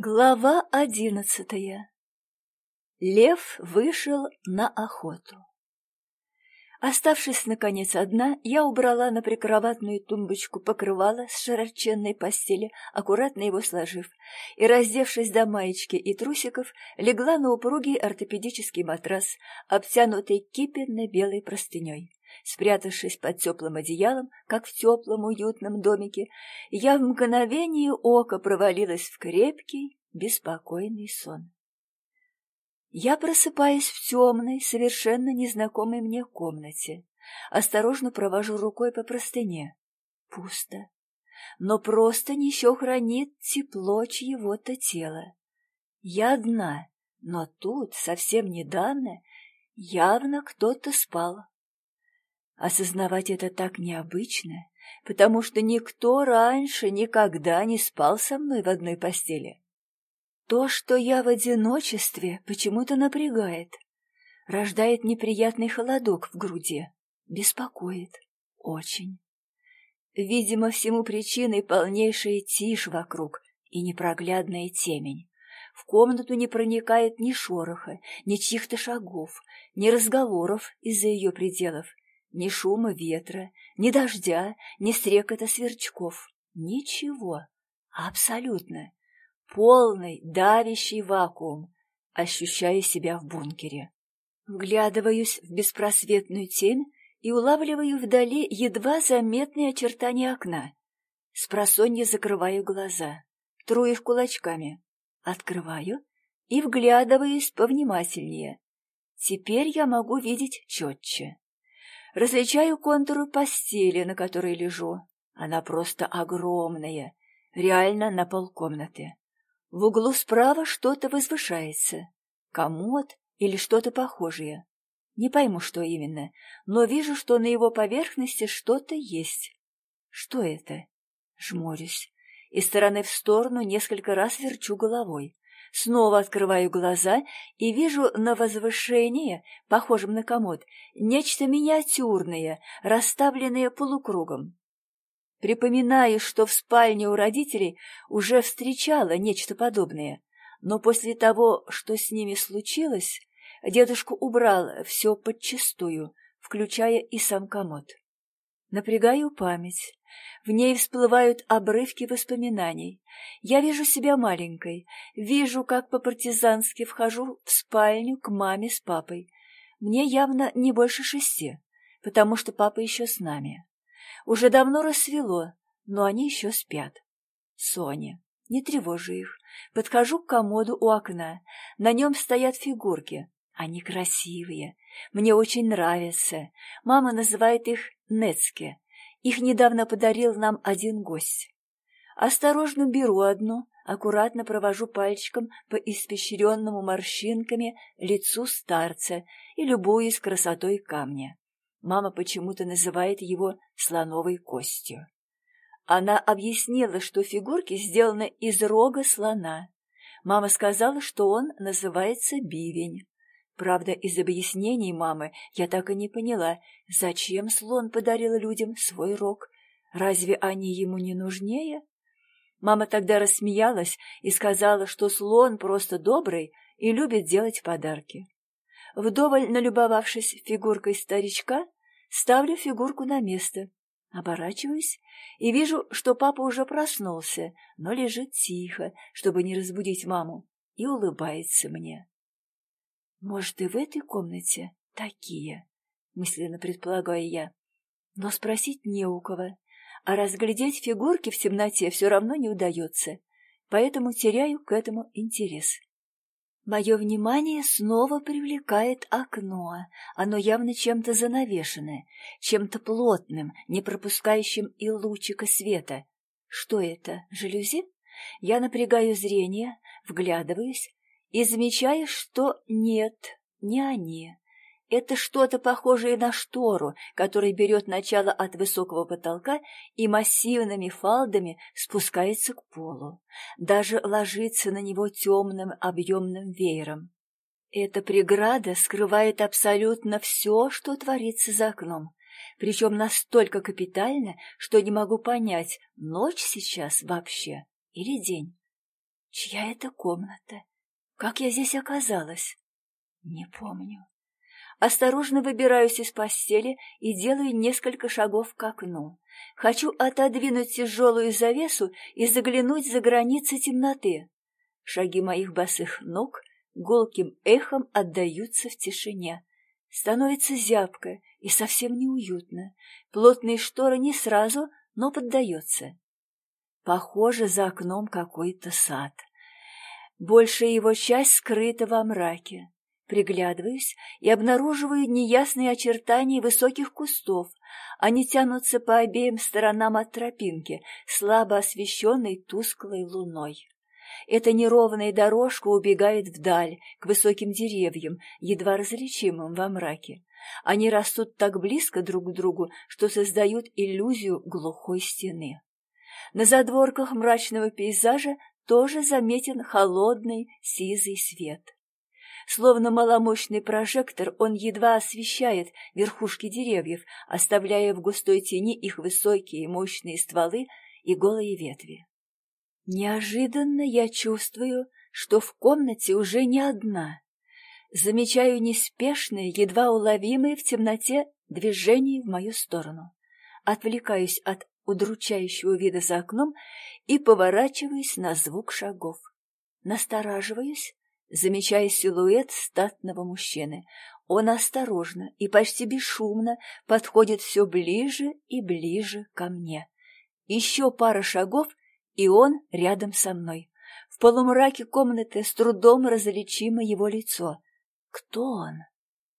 Глава одиннадцатая Лев вышел на охоту. Оставшись, наконец, одна, я убрала на прикроватную тумбочку покрывало с широченной постели, аккуратно его сложив, и, раздевшись до маечки и трусиков, легла на упругий ортопедический матрас, обтянутый кипенно-белой простыней. Спрятавшись под теплым одеялом, как в теплом уютном домике, я в мгновение ока провалилась в крепкий, беспокойный сон. Я просыпаюсь в темной, совершенно незнакомой мне комнате. Осторожно провожу рукой по простыне. Пусто. Но просто еще хранит тепло чьего-то тела. Я одна, но тут, совсем недавно, явно кто-то спал. Осознавать это так необычно, потому что никто раньше никогда не спал со мной в одной постели. То, что я в одиночестве, почему-то напрягает, рождает неприятный холодок в груди, беспокоит очень. Видимо, всему причиной полнейшая тишь вокруг и непроглядная темень. В комнату не проникает ни шороха, ни чьих-то шагов, ни разговоров из-за ее пределов, ни шума ветра, ни дождя, ни стрекота сверчков. Ничего. Абсолютно. Полный, давящий вакуум. Ощущаю себя в бункере. Вглядываюсь в беспросветную тень и улавливаю вдали едва заметные очертания окна. С просонья закрываю глаза, тру их кулачками. Открываю и вглядываюсь повнимательнее. Теперь я могу видеть четче. Различаю контуры постели, на которой лежу. Она просто огромная, реально на полкомнаты. В углу справа что-то возвышается. Комод или что-то похожее. Не пойму, что именно, но вижу, что на его поверхности что-то есть. Что это? Жмурюсь. Из стороны в сторону несколько раз верчу головой. Снова открываю глаза и вижу на возвышении, похожем на комод, нечто миниатюрное, расставленное полукругом. Припоминаю, что в спальне у родителей уже встречала нечто подобное, но после того, что с ними случилось, дедушка убрал все подчистую, включая и сам комод. Напрягаю память. В ней всплывают обрывки воспоминаний. Я вижу себя маленькой, вижу, как по-партизански вхожу в спальню к маме с папой. Мне явно не больше шести, потому что папа еще с нами. Уже давно рассвело, но они еще спят. Соня. Не тревожу их. Подхожу к комоду у окна. На нем стоят фигурки. Они красивые. Мне очень нравятся. Мама называет их Нецке. Их недавно подарил нам один гость. Осторожно беру одну, аккуратно провожу пальчиком по испещренному морщинками лицу старца и любуюсь красотой камня. Мама почему-то называет его слоновой костью. Она объяснила, что фигурки сделаны из рога слона. Мама сказала, что он называется бивень. Правда, из объяснений мамы я так и не поняла, зачем слон подарил людям свой рог. Разве они ему не нужнее? Мама тогда рассмеялась и сказала, что слон просто добрый и любит делать подарки. Вдоволь налюбовавшись фигуркой старичка, ставлю фигурку на место, оборачиваюсь и вижу, что папа уже проснулся, но лежит тихо, чтобы не разбудить маму, и улыбается мне. Может, и в этой комнате такие, мысленно предполагаю я. Но спросить не у кого, а разглядеть фигурки в темноте все равно не удается, поэтому теряю к этому интерес. Мое внимание снова привлекает окно. Оно явно чем-то занавешено, чем-то плотным, не пропускающим и лучика света. Что это, жалюзи? Я напрягаю зрение, вглядываюсь, и замечаю, что нет, не они. Это что-то похожее на штору, которая берет начало от высокого потолка и массивными фалдами спускается к полу. Даже ложится на него темным объемным веером. Эта преграда скрывает абсолютно все, что творится за окном, причем настолько капитально, что не могу понять, ночь сейчас вообще или день. Чья это комната? Как я здесь оказалась? Не помню. Осторожно выбираюсь из постели и делаю несколько шагов к окну. Хочу отодвинуть тяжелую завесу и заглянуть за границы темноты. Шаги моих босых ног гулким эхом отдаются в тишине. Становится зябко и совсем неуютно. Плотные шторы не сразу, но поддается. Похоже, за окном какой-то сад. Большая его часть скрыта во мраке. Приглядываюсь и обнаруживаю неясные очертания высоких кустов. Они тянутся по обеим сторонам от тропинки, слабо освещенной тусклой луной. Эта неровная дорожка убегает вдаль, к высоким деревьям, едва различимым во мраке. Они растут так близко друг к другу, что создают иллюзию глухой стены. На задворках мрачного пейзажа тоже заметен холодный сизый свет. Словно маломощный прожектор, он едва освещает верхушки деревьев, оставляя в густой тени их высокие мощные стволы и голые ветви. Неожиданно я чувствую, что в комнате уже не одна. Замечаю неспешные, едва уловимые в темноте движения в мою сторону. Отвлекаюсь от удручающего вида за окном и поворачиваюсь на звук шагов. Настораживаюсь, замечая силуэт статного мужчины. Он осторожно и почти бесшумно подходит все ближе и ближе ко мне. Еще пара шагов, и он рядом со мной. В полумраке комнаты с трудом различимо его лицо. Кто он?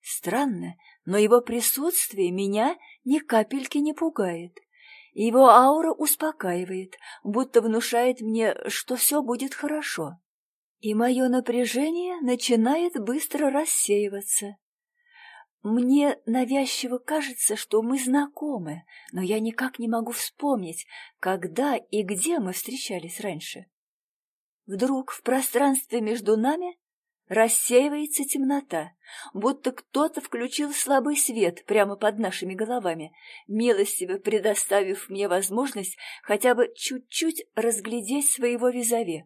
Странно, но его присутствие меня ни капельки не пугает. Его аура успокаивает, будто внушает мне, что все будет хорошо и мое напряжение начинает быстро рассеиваться. Мне навязчиво кажется, что мы знакомы, но я никак не могу вспомнить, когда и где мы встречались раньше. Вдруг в пространстве между нами рассеивается темнота, будто кто-то включил слабый свет прямо под нашими головами, милостиво предоставив мне возможность хотя бы чуть-чуть разглядеть своего визави.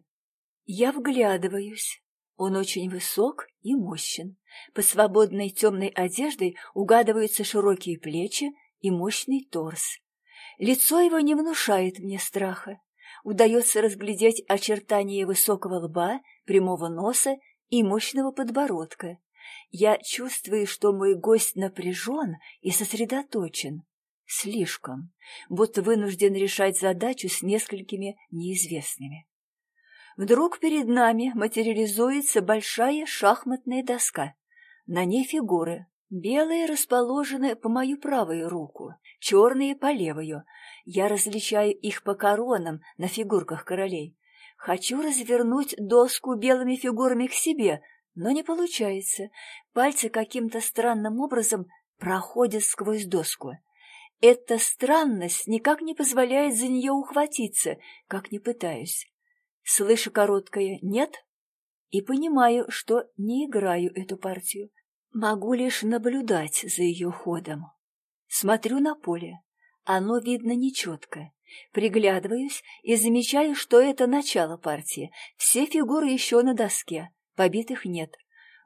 Я вглядываюсь. Он очень высок и мощен. По свободной темной одежде угадываются широкие плечи и мощный торс. Лицо его не внушает мне страха. Удается разглядеть очертания высокого лба, прямого носа и мощного подбородка. Я чувствую, что мой гость напряжен и сосредоточен. Слишком, будто вынужден решать задачу с несколькими неизвестными. Вдруг перед нами материализуется большая шахматная доска. На ней фигуры. Белые расположены по мою правую руку, черные по левую. Я различаю их по коронам на фигурках королей. Хочу развернуть доску белыми фигурами к себе, но не получается. Пальцы каким-то странным образом проходят сквозь доску. Эта странность никак не позволяет за нее ухватиться, как не пытаюсь. Слышу короткое «нет» и понимаю, что не играю эту партию. Могу лишь наблюдать за ее ходом. Смотрю на поле. Оно видно нечетко. Приглядываюсь и замечаю, что это начало партии. Все фигуры еще на доске, побитых нет.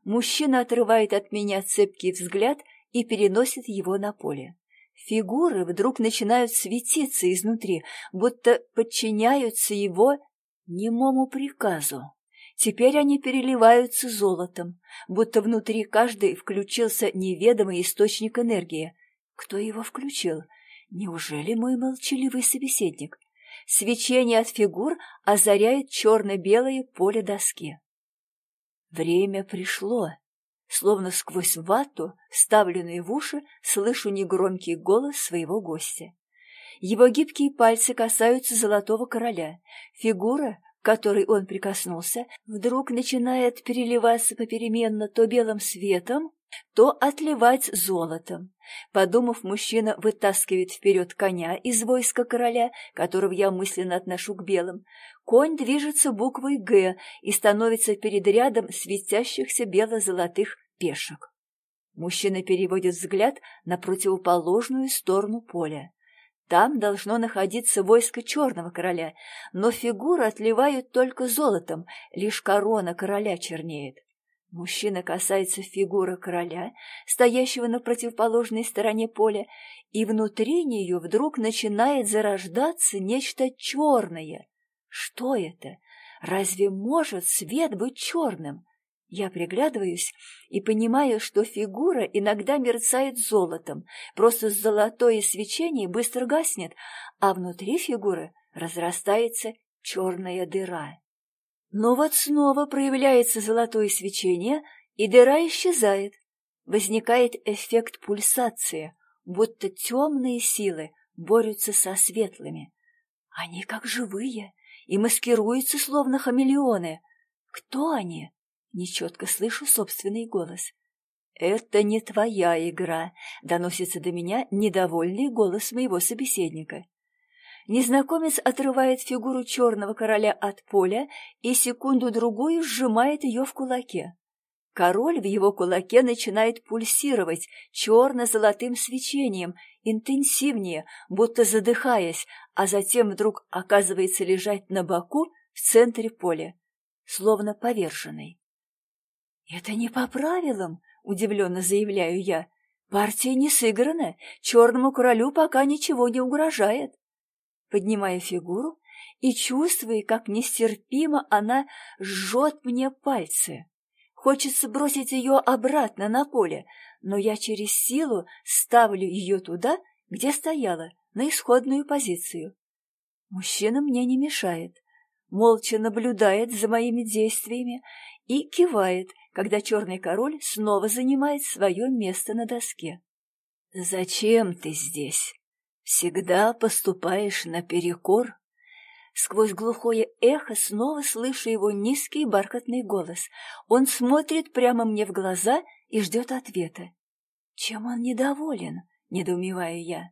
Мужчина отрывает от меня цепкий взгляд и переносит его на поле. Фигуры вдруг начинают светиться изнутри, будто подчиняются его немому приказу. Теперь они переливаются золотом, будто внутри каждой включился неведомый источник энергии. Кто его включил? Неужели мой молчаливый собеседник? Свечение от фигур озаряет черно-белое поле доски. Время пришло. Словно сквозь вату, вставленную в уши, слышу негромкий голос своего гостя. Его гибкие пальцы касаются золотого короля. Фигура, к которой он прикоснулся, вдруг начинает переливаться попеременно то белым светом, то отливать золотом. Подумав, мужчина вытаскивает вперед коня из войска короля, которого я мысленно отношу к белым. Конь движется буквой «Г» и становится перед рядом светящихся бело-золотых пешек. Мужчина переводит взгляд на противоположную сторону поля. Там должно находиться войско черного короля, но фигуры отливают только золотом, лишь корона короля чернеет. Мужчина касается фигуры короля, стоящего на противоположной стороне поля, и внутри нее вдруг начинает зарождаться нечто черное. Что это? Разве может свет быть черным? Я приглядываюсь и понимаю, что фигура иногда мерцает золотом, просто золотое свечение быстро гаснет, а внутри фигуры разрастается черная дыра. Но вот снова проявляется золотое свечение, и дыра исчезает. Возникает эффект пульсации, будто темные силы борются со светлыми. Они как живые и маскируются, словно хамелеоны. Кто они? Нечетко слышу собственный голос. «Это не твоя игра», — доносится до меня недовольный голос моего собеседника. Незнакомец отрывает фигуру черного короля от поля и секунду-другую сжимает ее в кулаке. Король в его кулаке начинает пульсировать черно-золотым свечением, интенсивнее, будто задыхаясь, а затем вдруг оказывается лежать на боку в центре поля, словно поверженный. «Это не по правилам», — удивленно заявляю я. «Партия не сыграна, черному королю пока ничего не угрожает» поднимая фигуру и чувствуя, как нестерпимо она жжет мне пальцы. Хочется бросить ее обратно на поле, но я через силу ставлю ее туда, где стояла, на исходную позицию. Мужчина мне не мешает, молча наблюдает за моими действиями и кивает, когда черный король снова занимает свое место на доске. «Зачем ты здесь?» Всегда поступаешь наперекор. Сквозь глухое эхо снова слышу его низкий бархатный голос. Он смотрит прямо мне в глаза и ждет ответа. Чем он недоволен, недоумеваю я.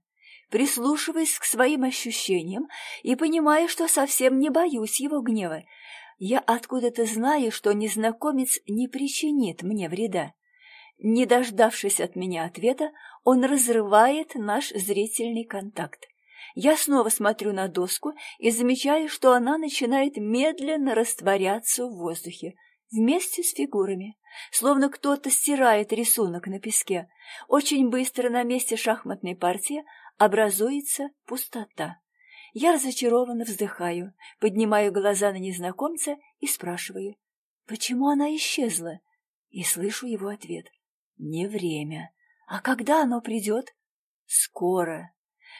Прислушиваясь к своим ощущениям и понимая, что совсем не боюсь его гнева, я откуда-то знаю, что незнакомец не причинит мне вреда. Не дождавшись от меня ответа, он разрывает наш зрительный контакт. Я снова смотрю на доску и замечаю, что она начинает медленно растворяться в воздухе, вместе с фигурами, словно кто-то стирает рисунок на песке. Очень быстро на месте шахматной партии образуется пустота. Я разочарованно вздыхаю, поднимаю глаза на незнакомца и спрашиваю, почему она исчезла, и слышу его ответ. Не время. А когда оно придет? Скоро.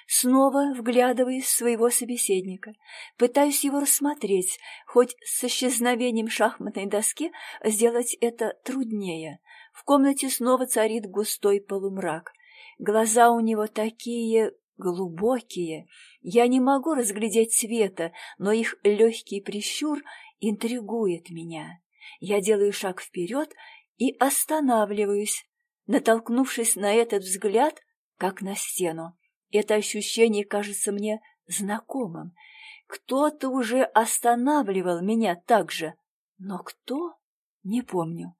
Снова вглядываясь в своего собеседника, пытаюсь его рассмотреть, хоть с исчезновением шахматной доски сделать это труднее. В комнате снова царит густой полумрак. Глаза у него такие глубокие. Я не могу разглядеть цвета, но их легкий прищур интригует меня. Я делаю шаг вперед и останавливаюсь, натолкнувшись на этот взгляд, как на стену. Это ощущение кажется мне знакомым. Кто-то уже останавливал меня так же, но кто? Не помню.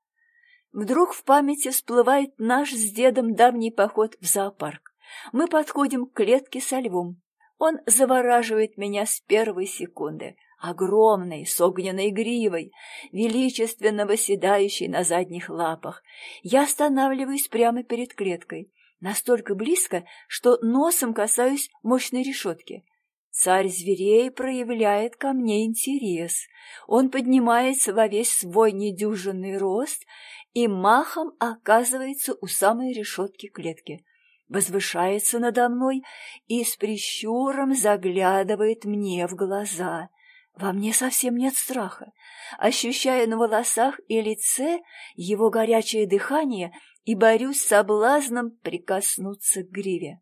Вдруг в памяти всплывает наш с дедом давний поход в зоопарк. Мы подходим к клетке со львом. Он завораживает меня с первой секунды огромный, с огненной гривой, величественно восседающий на задних лапах. Я останавливаюсь прямо перед клеткой, настолько близко, что носом касаюсь мощной решетки. Царь зверей проявляет ко мне интерес. Он поднимается во весь свой недюжинный рост и махом оказывается у самой решетки клетки возвышается надо мной и с прищуром заглядывает мне в глаза. Во мне совсем нет страха. Ощущаю на волосах и лице его горячее дыхание и борюсь с соблазном прикоснуться к гриве.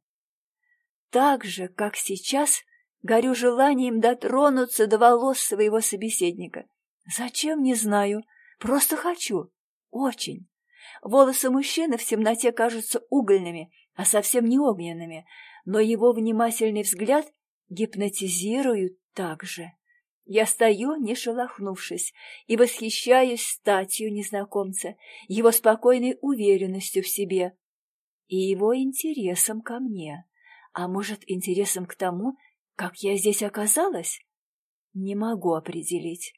Так же, как сейчас, горю желанием дотронуться до волос своего собеседника. Зачем, не знаю, просто хочу. Очень. Волосы мужчины в темноте кажутся угольными, а совсем не огненными, но его внимательный взгляд гипнотизирует так же. Я стою, не шелохнувшись, и восхищаюсь статью незнакомца, его спокойной уверенностью в себе и его интересом ко мне. А может, интересом к тому, как я здесь оказалась? Не могу определить.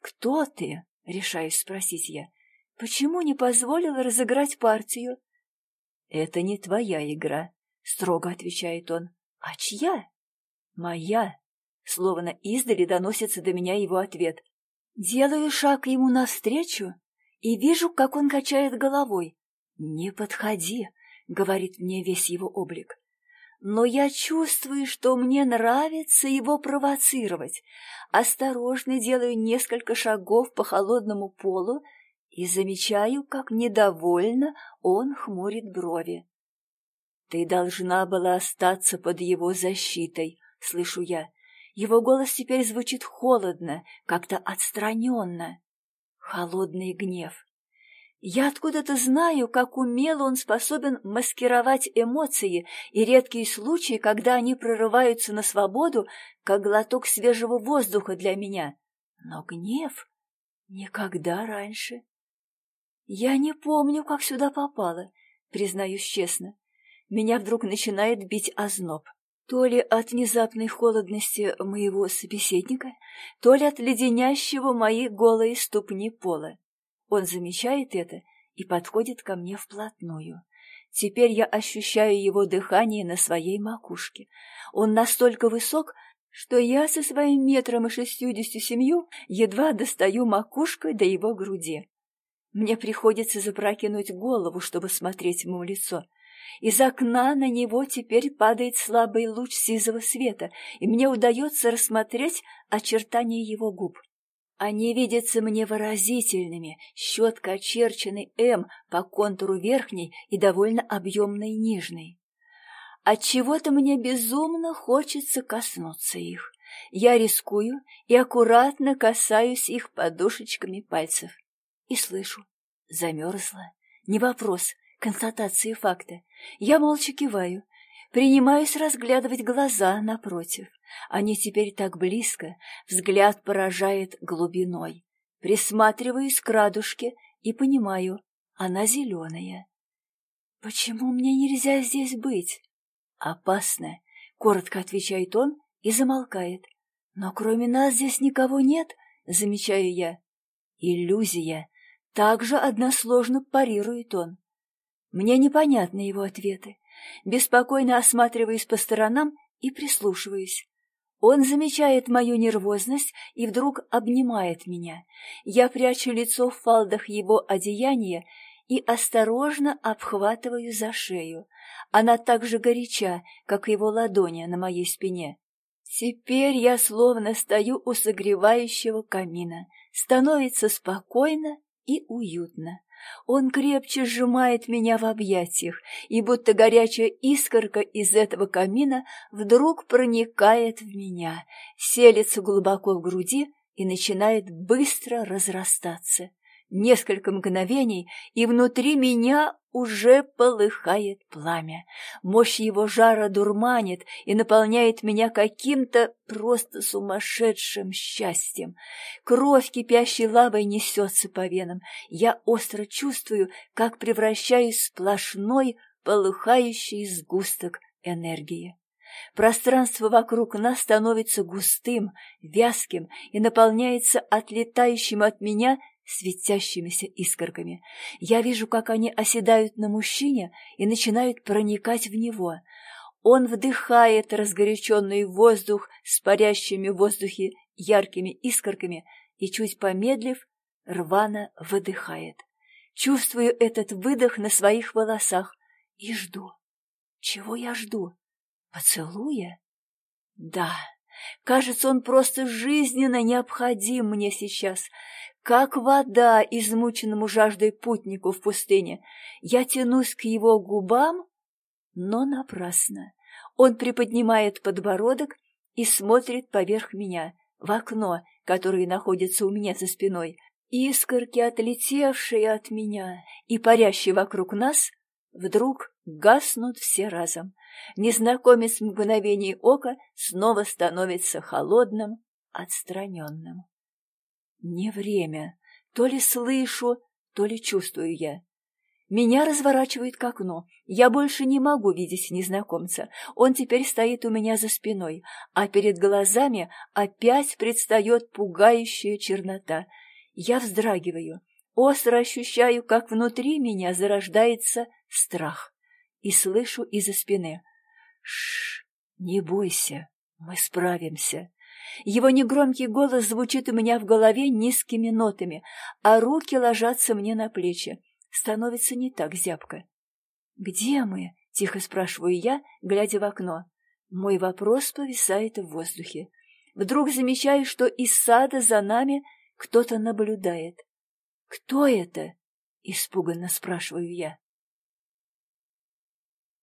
«Кто ты?» — решаюсь спросить я. «Почему не позволила разыграть партию?» «Это не твоя игра», — строго отвечает он. «А чья?» «Моя», — словно издали доносится до меня его ответ. Делаю шаг ему навстречу и вижу, как он качает головой. «Не подходи», — говорит мне весь его облик. Но я чувствую, что мне нравится его провоцировать. Осторожно делаю несколько шагов по холодному полу и замечаю, как недовольно он хмурит брови. «Ты должна была остаться под его защитой», — слышу я. Его голос теперь звучит холодно, как-то отстраненно. Холодный гнев. Я откуда-то знаю, как умело он способен маскировать эмоции и редкие случаи, когда они прорываются на свободу, как глоток свежего воздуха для меня. Но гнев никогда раньше. Я не помню, как сюда попала, признаюсь честно. Меня вдруг начинает бить озноб. То ли от внезапной холодности моего собеседника, то ли от леденящего мои голые ступни пола. Он замечает это и подходит ко мне вплотную. Теперь я ощущаю его дыхание на своей макушке. Он настолько высок, что я со своим метром и шестьюдесятью семью едва достаю макушкой до его груди. Мне приходится запрокинуть голову, чтобы смотреть ему в лицо. Из окна на него теперь падает слабый луч сизого света, и мне удается рассмотреть очертания его губ. Они видятся мне выразительными, щетко очерченный «М» по контуру верхней и довольно объемной нижней. Отчего-то мне безумно хочется коснуться их. Я рискую и аккуратно касаюсь их подушечками пальцев. И слышу. Замерзла. Не вопрос, констатации факта. Я молча киваю, принимаюсь разглядывать глаза напротив. Они теперь так близко, взгляд поражает глубиной. Присматриваюсь к радужке и понимаю, она зеленая. Почему мне нельзя здесь быть? Опасно, коротко отвечает он и замолкает. Но кроме нас здесь никого нет, замечаю я. Иллюзия. Также односложно парирует он. Мне непонятны его ответы. Беспокойно осматриваюсь по сторонам и прислушиваюсь. Он замечает мою нервозность и вдруг обнимает меня. Я прячу лицо в фалдах его одеяния и осторожно обхватываю за шею. Она так же горяча, как его ладони на моей спине. Теперь я словно стою у согревающего камина. Становится спокойно и уютно. Он крепче сжимает меня в объятиях, и будто горячая искорка из этого камина вдруг проникает в меня, селится глубоко в груди и начинает быстро разрастаться. Несколько мгновений, и внутри меня уже полыхает пламя. Мощь его жара дурманит и наполняет меня каким-то просто сумасшедшим счастьем. Кровь кипящей лавой несется по венам. Я остро чувствую, как превращаюсь в сплошной полыхающий сгусток энергии. Пространство вокруг нас становится густым, вязким и наполняется отлетающим от меня светящимися искорками. Я вижу, как они оседают на мужчине и начинают проникать в него. Он вдыхает разгоряченный воздух с парящими в воздухе яркими искорками и, чуть помедлив, рвано выдыхает. Чувствую этот выдох на своих волосах и жду. Чего я жду? Поцелуя? Да, кажется, он просто жизненно необходим мне сейчас как вода измученному жаждой путнику в пустыне. Я тянусь к его губам, но напрасно. Он приподнимает подбородок и смотрит поверх меня, в окно, которое находится у меня за спиной. Искорки, отлетевшие от меня и парящие вокруг нас, вдруг гаснут все разом. Незнакомец в мгновение ока снова становится холодным, отстраненным. Не время. То ли слышу, то ли чувствую я. Меня разворачивает к окну. Я больше не могу видеть незнакомца. Он теперь стоит у меня за спиной, а перед глазами опять предстает пугающая чернота. Я вздрагиваю, остро ощущаю, как внутри меня зарождается страх, и слышу из-за спины. «Шш, не бойся, мы справимся». Его негромкий голос звучит у меня в голове низкими нотами, а руки ложатся мне на плечи становится не так зябко. «Где мы?» — тихо спрашиваю я, глядя в окно. Мой вопрос повисает в воздухе. Вдруг замечаю, что из сада за нами кто-то наблюдает. «Кто это?» — испуганно спрашиваю я.